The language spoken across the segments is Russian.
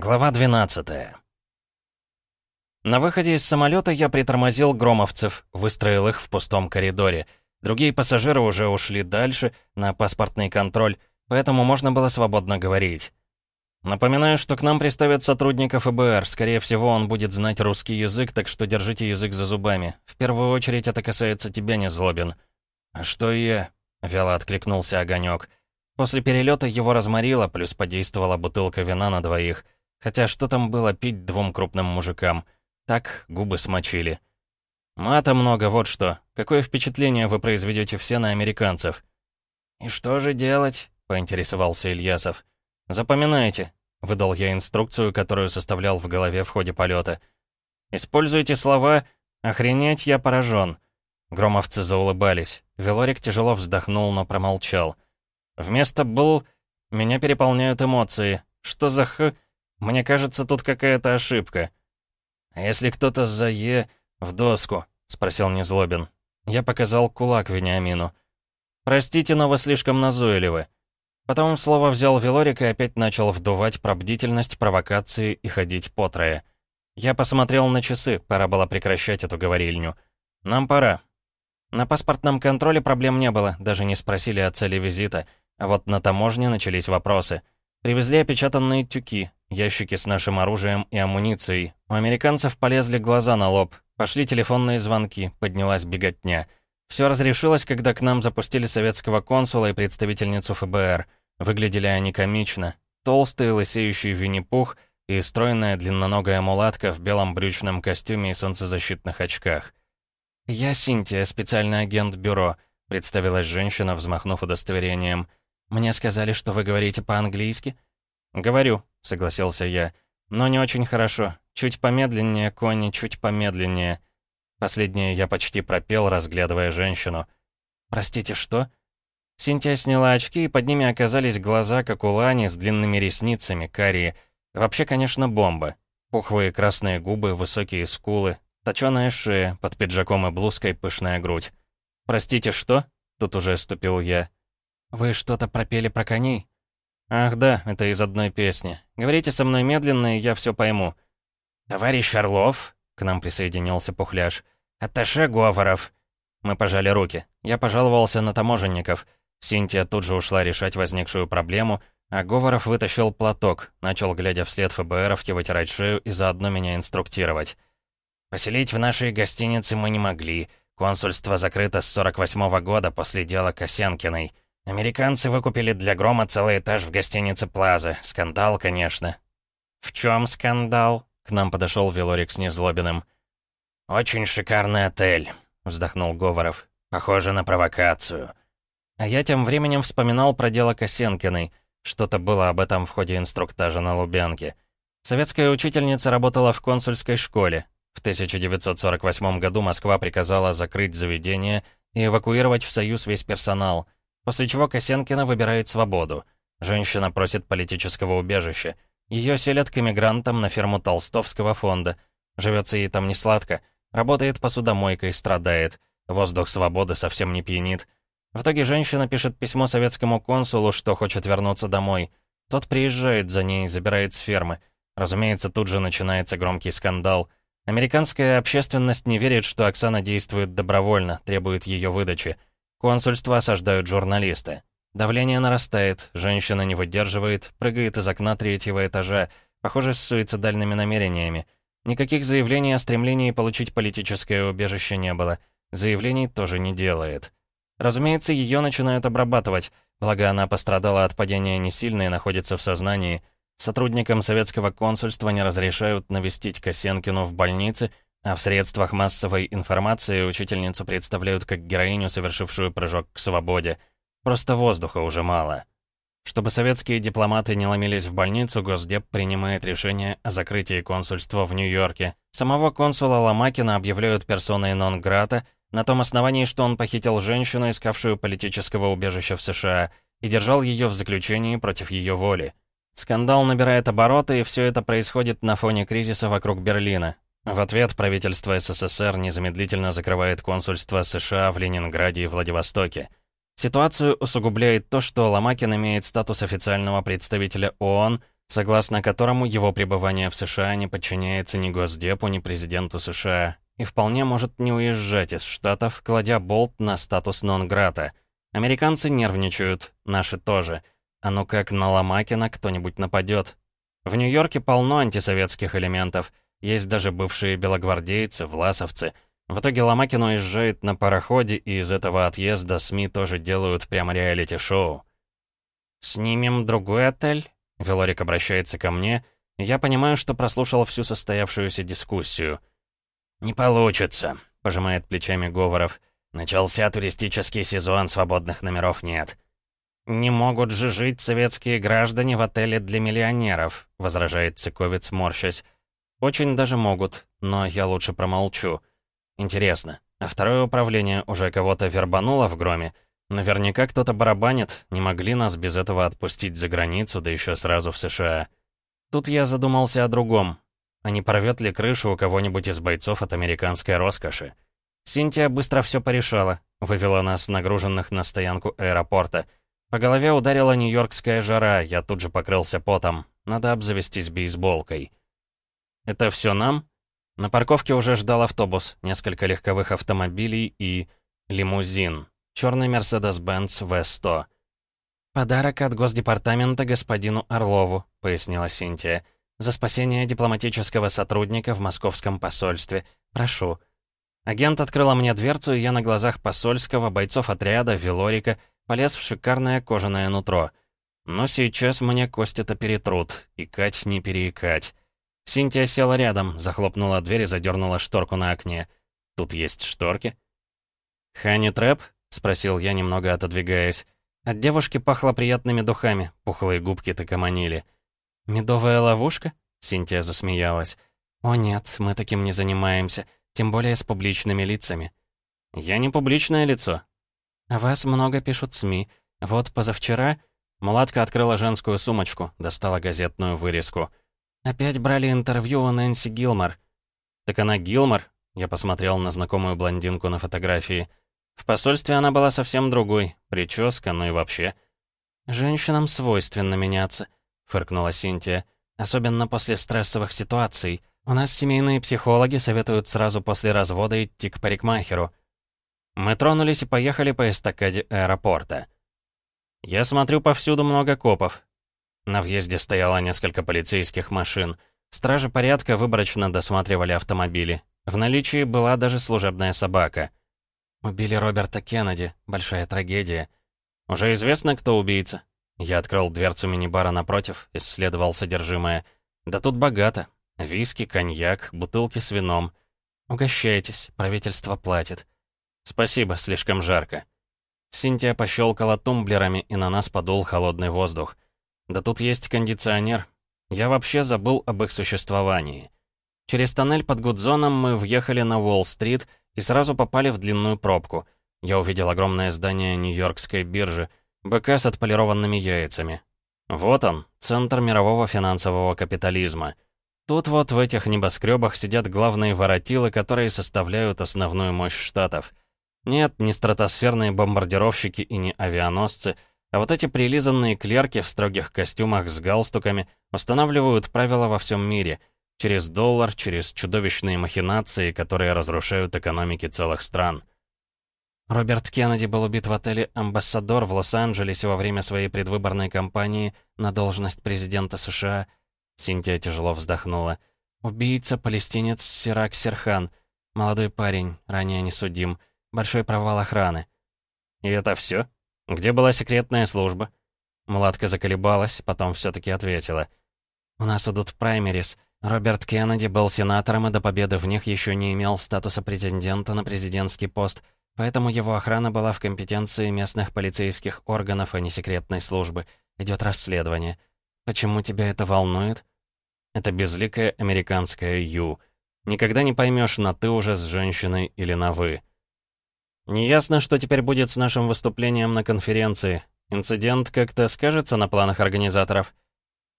Глава 12 На выходе из самолета я притормозил громовцев, выстроил их в пустом коридоре. Другие пассажиры уже ушли дальше, на паспортный контроль, поэтому можно было свободно говорить. Напоминаю, что к нам приставят сотрудников ФБР. Скорее всего, он будет знать русский язык, так что держите язык за зубами. В первую очередь это касается тебя, Незлобин. «А что я?» — вяло откликнулся Огонек. После перелета его разморило, плюс подействовала бутылка вина на двоих — Хотя что там было пить двум крупным мужикам? Так, губы смочили. Мата много, вот что. Какое впечатление вы произведете все на американцев? «И что же делать?» — поинтересовался Ильясов. «Запоминайте», — выдал я инструкцию, которую составлял в голове в ходе полета. «Используйте слова «Охренеть, я поражен». Громовцы заулыбались. Велорик тяжело вздохнул, но промолчал. Вместо «был» меня переполняют эмоции. Что за х... Мне кажется, тут какая-то ошибка. А если кто-то за «е» в доску?» — спросил Незлобин. Я показал кулак Вениамину. «Простите, но вы слишком назойливы». Потом слово взял Велорик и опять начал вдувать про бдительность, провокации и ходить по трое. Я посмотрел на часы, пора было прекращать эту говорильню. «Нам пора». На паспортном контроле проблем не было, даже не спросили о цели визита. А вот на таможне начались вопросы. Привезли опечатанные тюки, Ящики с нашим оружием и амуницией. У американцев полезли глаза на лоб. Пошли телефонные звонки, поднялась беготня. Все разрешилось, когда к нам запустили советского консула и представительницу ФБР. Выглядели они комично. Толстый, лысеющий Винни-Пух и стройная длинноногая мулатка в белом брючном костюме и солнцезащитных очках. «Я Синтия, специальный агент бюро», — представилась женщина, взмахнув удостоверением. «Мне сказали, что вы говорите по-английски?» «Говорю», — согласился я. «Но не очень хорошо. Чуть помедленнее, Кони, чуть помедленнее». Последнее я почти пропел, разглядывая женщину. «Простите, что?» Синтия сняла очки, и под ними оказались глаза, как у Лани, с длинными ресницами, карие. Вообще, конечно, бомба. Пухлые красные губы, высокие скулы, точёная шея, под пиджаком и блузкой пышная грудь. «Простите, что?» — тут уже ступил я. «Вы что-то пропели про коней?» «Ах да, это из одной песни. Говорите со мной медленно, и я все пойму». «Товарищ Орлов», — к нам присоединился Пухляш, — «атташе Говоров». Мы пожали руки. Я пожаловался на таможенников. Синтия тут же ушла решать возникшую проблему, а Говоров вытащил платок, начал, глядя вслед ФБРовке, вытирать шею и заодно меня инструктировать. «Поселить в нашей гостинице мы не могли. Консульство закрыто с 48-го года после дела Косенкиной». Американцы выкупили для Грома целый этаж в гостинице Плаза. Скандал, конечно. «В чем скандал?» — к нам подошел Велорик с Незлобиным. «Очень шикарный отель», — вздохнул Говоров. «Похоже на провокацию». А я тем временем вспоминал про дело Косенкиной. Что-то было об этом в ходе инструктажа на Лубянке. Советская учительница работала в консульской школе. В 1948 году Москва приказала закрыть заведение и эвакуировать в Союз весь персонал — После чего Косенкина выбирает свободу. Женщина просит политического убежища. Ее селят к эмигрантам на ферму Толстовского фонда. Живется ей там не сладко. Работает посудомойкой, страдает. Воздух свободы совсем не пьянит. В итоге женщина пишет письмо советскому консулу, что хочет вернуться домой. Тот приезжает за ней, забирает с фермы. Разумеется, тут же начинается громкий скандал. Американская общественность не верит, что Оксана действует добровольно, требует ее выдачи. Консульство осаждают журналисты. Давление нарастает, женщина не выдерживает, прыгает из окна третьего этажа, похоже, с суицидальными намерениями. Никаких заявлений о стремлении получить политическое убежище не было. Заявлений тоже не делает. Разумеется, ее начинают обрабатывать, благо она пострадала от падения не сильно и находится в сознании. Сотрудникам советского консульства не разрешают навестить Косенкину в больнице, а в средствах массовой информации учительницу представляют как героиню, совершившую прыжок к свободе. Просто воздуха уже мало. Чтобы советские дипломаты не ломились в больницу, Госдеп принимает решение о закрытии консульства в Нью-Йорке. Самого консула Ломакина объявляют персоной нон-грата на том основании, что он похитил женщину, искавшую политического убежища в США, и держал ее в заключении против ее воли. Скандал набирает обороты, и все это происходит на фоне кризиса вокруг Берлина. В ответ правительство СССР незамедлительно закрывает консульство США в Ленинграде и Владивостоке. Ситуацию усугубляет то, что Ломакин имеет статус официального представителя ООН, согласно которому его пребывание в США не подчиняется ни Госдепу, ни президенту США, и вполне может не уезжать из Штатов, кладя болт на статус нон-грата. Американцы нервничают, наши тоже. А ну как на Ломакина кто-нибудь нападет. В Нью-Йорке полно антисоветских элементов, есть даже бывшие белогвардейцы, власовцы. В итоге Ломакин уезжает на пароходе, и из этого отъезда СМИ тоже делают прямо реалити-шоу. «Снимем другой отель?» Велорик обращается ко мне, я понимаю, что прослушал всю состоявшуюся дискуссию. «Не получится», — пожимает плечами Говоров. «Начался туристический сезон, свободных номеров нет». «Не могут же жить советские граждане в отеле для миллионеров», — возражает Цыковец, морщась. «Очень даже могут, но я лучше промолчу. Интересно, а второе управление уже кого-то вербануло в громе?» Наверняка кто-то барабанит, не могли нас без этого отпустить за границу, да еще сразу в США. Тут я задумался о другом. А не порвет ли крышу у кого-нибудь из бойцов от американской роскоши? Синтия быстро все порешала, вывела нас, нагруженных на стоянку аэропорта. По голове ударила нью-йоркская жара, я тут же покрылся потом. Надо обзавестись бейсболкой. «Это все нам?» На парковке уже ждал автобус, несколько легковых автомобилей и... лимузин. Черный Mercedes-Benz V100. «Подарок от Госдепартамента господину Орлову», — пояснила Синтия. «За спасение дипломатического сотрудника в московском посольстве. Прошу». Агент открыла мне дверцу, и я на глазах посольского, бойцов отряда, Велорика, полез в шикарное кожаное нутро. Но сейчас мне кости-то перетрут, икать не переикать. Синтия села рядом, захлопнула дверь и задернула шторку на окне. Тут есть шторки? «Хани Трэп?» — спросил я, немного отодвигаясь. От девушки пахло приятными духами, пухлые губки так манили. «Медовая ловушка?» — Синтия засмеялась. «О нет, мы таким не занимаемся, тем более с публичными лицами». «Я не публичное лицо». «О вас много пишут СМИ. Вот позавчера...» Мулатка открыла женскую сумочку, достала газетную вырезку. «Опять брали интервью у Нэнси Гилмор». «Так она Гилмор?» Я посмотрел на знакомую блондинку на фотографии. В посольстве она была совсем другой, прическа, ну и вообще. «Женщинам свойственно меняться», — фыркнула Синтия. «Особенно после стрессовых ситуаций. У нас семейные психологи советуют сразу после развода идти к парикмахеру». Мы тронулись и поехали по эстакаде аэропорта. Я смотрю, повсюду много копов. На въезде стояло несколько полицейских машин. Стражи порядка выборочно досматривали автомобили. В наличии была даже служебная собака — «Убили Роберта Кеннеди. Большая трагедия. Уже известно, кто убийца?» Я открыл дверцу мини-бара напротив, исследовал содержимое. «Да тут богато. Виски, коньяк, бутылки с вином. Угощайтесь, правительство платит». «Спасибо, слишком жарко». Синтия пощелкала тумблерами, и на нас подул холодный воздух. «Да тут есть кондиционер. Я вообще забыл об их существовании». Через тоннель под Гудзоном мы въехали на Уолл-стрит и сразу попали в длинную пробку. Я увидел огромное здание Нью-Йоркской биржи, БК с отполированными яйцами. Вот он, центр мирового финансового капитализма. Тут вот в этих небоскребах сидят главные воротилы, которые составляют основную мощь штатов. Нет, не стратосферные бомбардировщики и не авианосцы, а вот эти прилизанные клерки в строгих костюмах с галстуками устанавливают правила во всем мире — Через доллар, через чудовищные махинации, которые разрушают экономики целых стран. Роберт Кеннеди был убит в отеле «Амбассадор» в Лос-Анджелесе во время своей предвыборной кампании на должность президента США. Синтия тяжело вздохнула. Убийца, палестинец Сирак Серхан. Молодой парень, ранее не судим. Большой провал охраны. И это все? Где была секретная служба? Младка заколебалась, потом все-таки ответила. «У нас идут праймерис. Роберт Кеннеди был сенатором и до победы в них еще не имел статуса претендента на президентский пост, поэтому его охрана была в компетенции местных полицейских органов, а не секретной службы. Идет расследование. Почему тебя это волнует? Это безликая американская «ю». Никогда не поймешь, на «ты» уже с женщиной или на «вы». Неясно, что теперь будет с нашим выступлением на конференции. Инцидент как-то скажется на планах организаторов?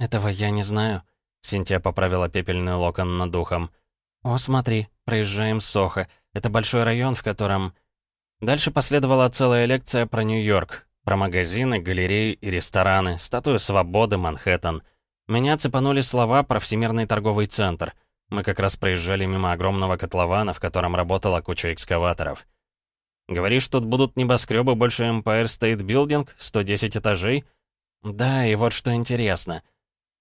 Этого я не знаю. Синтия поправила пепельный локон над ухом. «О, смотри, проезжаем Сохо. Это большой район, в котором...» Дальше последовала целая лекция про Нью-Йорк. Про магазины, галереи и рестораны, статую свободы, Манхэттен. Меня цепанули слова про Всемирный торговый центр. Мы как раз проезжали мимо огромного котлована, в котором работала куча экскаваторов. «Говоришь, тут будут небоскребы больше Empire State Building, 110 этажей?» «Да, и вот что интересно».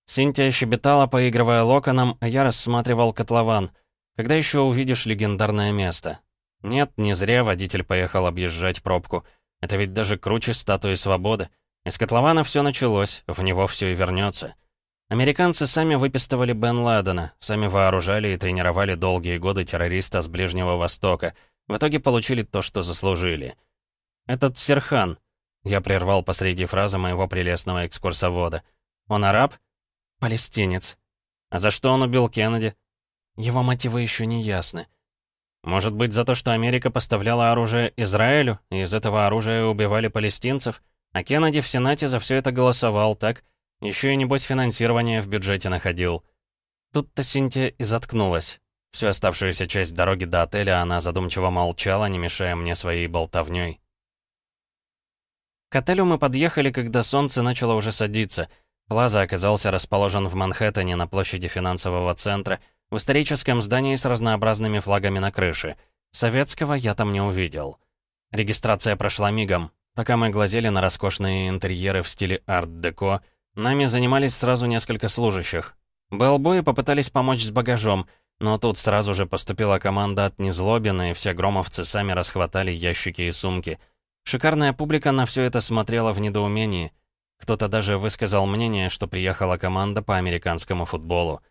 Синтия щебетала, поигрывая локоном, а я рассматривал котлован. Когда еще увидишь легендарное место? Нет, не зря водитель поехал объезжать пробку. Это ведь даже круче статуи свободы. Из котлована все началось, в него все и вернется. Американцы сами выпистывали Бен Ладена, сами вооружали и тренировали долгие годы террориста с Ближнего Востока. В итоге получили то, что заслужили. «Этот Серхан», — я прервал посреди фразы моего прелестного экскурсовода. «Он араб?» «Палестинец». «А за что он убил Кеннеди?» «Его мотивы еще не ясны». «Может быть, за то, что Америка поставляла оружие Израилю, и из этого оружия убивали палестинцев?» А Кеннеди в Сенате за все это голосовал, так? Еще и, небось, финансирование в бюджете находил. Тут-то Синтия и заткнулась. Всю оставшуюся часть дороги до отеля она задумчиво молчала, не мешая мне своей болтовней. К отелю мы подъехали, когда солнце начало уже садиться. Плаза оказался расположен в Манхэттене на площади финансового центра, в историческом здании с разнообразными флагами на крыше. Советского я там не увидел. Регистрация прошла мигом. Пока мы глазели на роскошные интерьеры в стиле арт-деко, нами занимались сразу несколько служащих. Белбои попытались помочь с багажом, но тут сразу же поступила команда от Незлобина, и все громовцы сами расхватали ящики и сумки. Шикарная публика на все это смотрела в недоумении. Кто-то даже высказал мнение, что приехала команда по американскому футболу.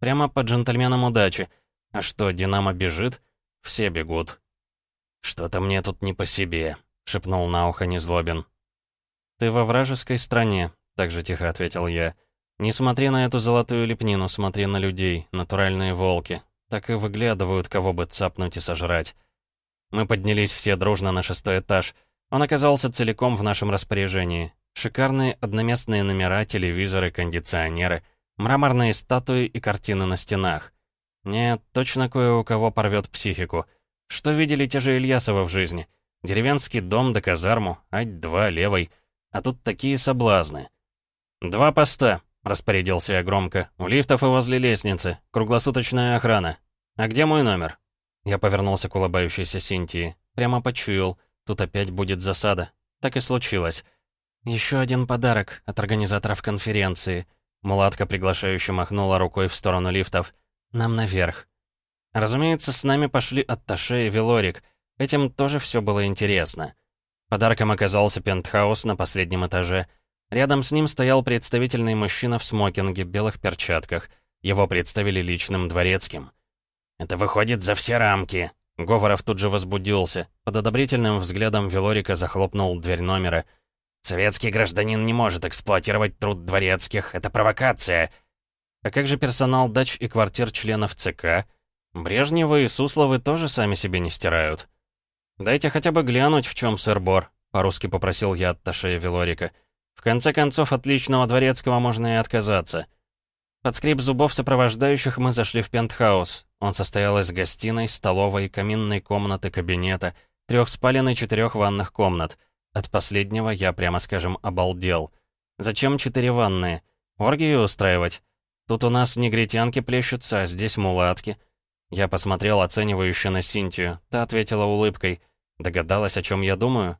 Прямо по джентльменам удачи. А что, Динамо бежит? Все бегут. Что-то мне тут не по себе. — шепнул на ухо Незлобин. «Ты во вражеской стране», — так же тихо ответил я. «Не смотри на эту золотую лепнину, смотри на людей, натуральные волки. Так и выглядывают, кого бы цапнуть и сожрать». Мы поднялись все дружно на шестой этаж. Он оказался целиком в нашем распоряжении. Шикарные одноместные номера, телевизоры, кондиционеры, мраморные статуи и картины на стенах. Нет, точно кое у кого порвет психику. Что видели те же Ильясовы в жизни? Деревенский дом до казарму, ать-два левой. А тут такие соблазны. «Два поста», — распорядился я громко. «У лифтов и возле лестницы. Круглосуточная охрана. А где мой номер?» Я повернулся к улыбающейся Синтии. Прямо почуял. Тут опять будет засада. Так и случилось. Еще один подарок от организаторов конференции. Мулатка приглашающе махнула рукой в сторону лифтов. «Нам наверх». Разумеется, с нами пошли Атташе и Велорик — Этим тоже все было интересно. Подарком оказался пентхаус на последнем этаже. Рядом с ним стоял представительный мужчина в смокинге, белых перчатках. Его представили личным дворецким. «Это выходит за все рамки!» Говоров тут же возбудился. Под одобрительным взглядом Велорика захлопнул дверь номера. «Советский гражданин не может эксплуатировать труд дворецких. Это провокация!» А как же персонал дач и квартир членов ЦК? Брежневы и Сусловы тоже сами себе не стирают. «Дайте хотя бы глянуть, в чем сыр-бор», — по-русски попросил я от Ташея Велорика. «В конце концов, от личного дворецкого можно и отказаться». Под скрип зубов сопровождающих мы зашли в пентхаус. Он состоял из гостиной, столовой, каминной комнаты, кабинета, трех спален и четырех ванных комнат. От последнего я, прямо скажем, обалдел. Зачем четыре ванные? Оргию устраивать? Тут у нас негритянки плещутся, а здесь мулатки. Я посмотрел оценивающе на Синтию. Та ответила улыбкой. Догадалась, о чем я думаю?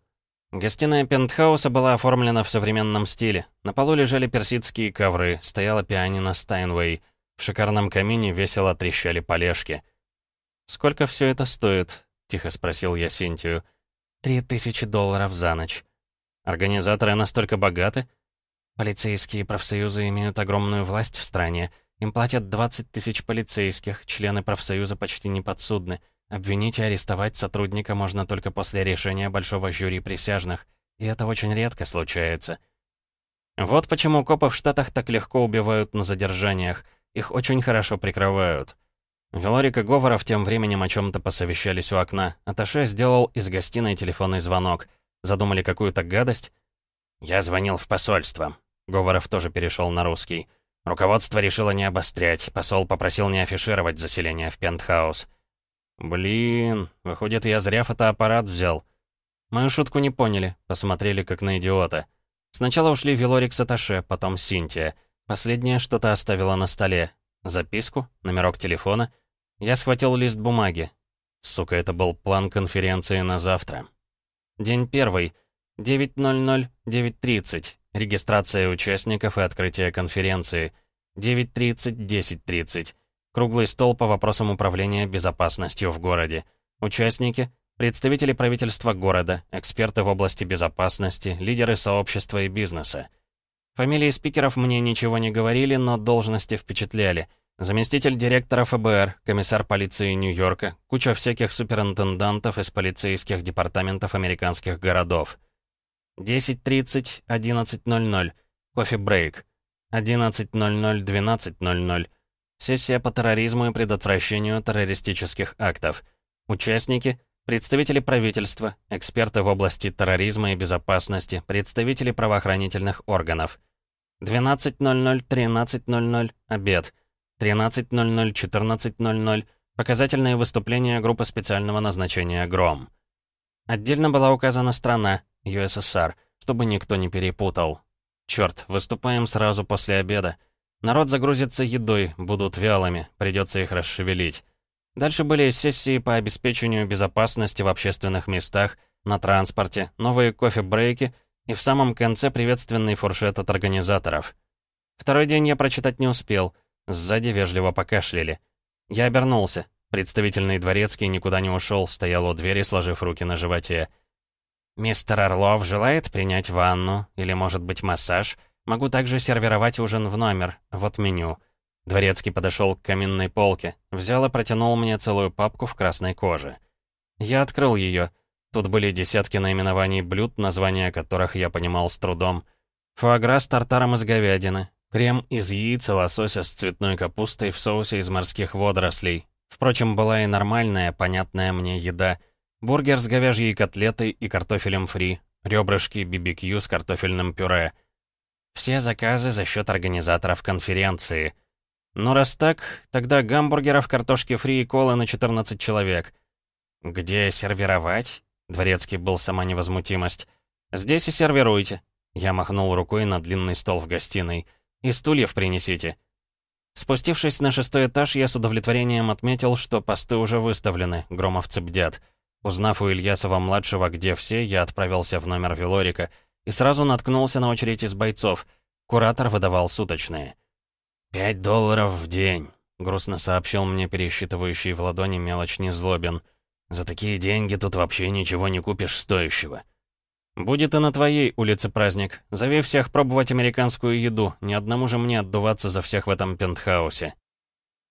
Гостиная пентхауса была оформлена в современном стиле. На полу лежали персидские ковры, стояла пианино Стайнвей. В шикарном камине весело трещали полежки. «Сколько все это стоит?» — тихо спросил я Синтию. «Три тысячи долларов за ночь». «Организаторы настолько богаты?» «Полицейские профсоюзы имеют огромную власть в стране. Им платят 20 тысяч полицейских, члены профсоюза почти не подсудны. Обвинить и арестовать сотрудника можно только после решения большого жюри присяжных. И это очень редко случается. Вот почему копы в Штатах так легко убивают на задержаниях. Их очень хорошо прикрывают. Велорик и Говоров тем временем о чем-то посовещались у окна. Аташе сделал из гостиной телефонный звонок. Задумали какую-то гадость? «Я звонил в посольство». Говоров тоже перешел на русский. Руководство решило не обострять. Посол попросил не афишировать заселение в пентхаус. «Блин, выходит, я зря фотоаппарат взял». Мою шутку не поняли, посмотрели как на идиота. Сначала ушли Вилорик с Аташе, потом Синтия. Последнее что-то оставила на столе. Записку, номерок телефона. Я схватил лист бумаги. Сука, это был план конференции на завтра. День первый. 9.00, 9.30. Регистрация участников и открытие конференции. 9.30, 10.30. Круглый стол по вопросам управления безопасностью в городе. Участники — представители правительства города, эксперты в области безопасности, лидеры сообщества и бизнеса. Фамилии спикеров мне ничего не говорили, но должности впечатляли. Заместитель директора ФБР, комиссар полиции Нью-Йорка, куча всяких суперинтендантов из полицейских департаментов американских городов. 10.30, 11.00. Кофе-брейк. 11.00, 12.00. Сессия по терроризму и предотвращению террористических актов. Участники Представители правительства, эксперты в области терроризма и безопасности, представители правоохранительных органов. 12.00, 13.00, обед. 13.00, 14.00, показательные выступления группы специального назначения «Гром». Отдельно была указана страна, ЮССР, чтобы никто не перепутал. Черт, выступаем сразу после обеда. Народ загрузится едой, будут вялыми, придется их расшевелить. Дальше были сессии по обеспечению безопасности в общественных местах, на транспорте, новые кофе-брейки и в самом конце приветственный фуршет от организаторов. Второй день я прочитать не успел, сзади вежливо покашляли. Я обернулся. Представительный дворецкий никуда не ушел, стоял у двери, сложив руки на животе. «Мистер Орлов желает принять ванну или, может быть, массаж? Могу также сервировать ужин в номер. Вот меню». Дворецкий подошел к каминной полке, взял и протянул мне целую папку в красной коже. Я открыл ее. Тут были десятки наименований блюд, названия которых я понимал с трудом. Фуагра с тартаром из говядины, крем из яиц и лосося с цветной капустой в соусе из морских водорослей. Впрочем, была и нормальная, понятная мне еда. Бургер с говяжьей котлетой и картофелем фри, ребрышки BBQ с картофельным пюре. Все заказы за счет организаторов конференции — «Ну, раз так, тогда гамбургеров, картошки фри и колы на 14 человек». «Где сервировать?» Дворецкий был сама невозмутимость. «Здесь и сервируйте». Я махнул рукой на длинный стол в гостиной. «И стульев принесите». Спустившись на шестой этаж, я с удовлетворением отметил, что посты уже выставлены, громовцы бдят. Узнав у Ильясова-младшего, где все, я отправился в номер Велорика и сразу наткнулся на очередь из бойцов. Куратор выдавал суточные. «Пять долларов в день», — грустно сообщил мне пересчитывающий в ладони мелочь Незлобин. «За такие деньги тут вообще ничего не купишь стоящего». «Будет и на твоей улице праздник. Зови всех пробовать американскую еду. Ни одному же мне отдуваться за всех в этом пентхаусе».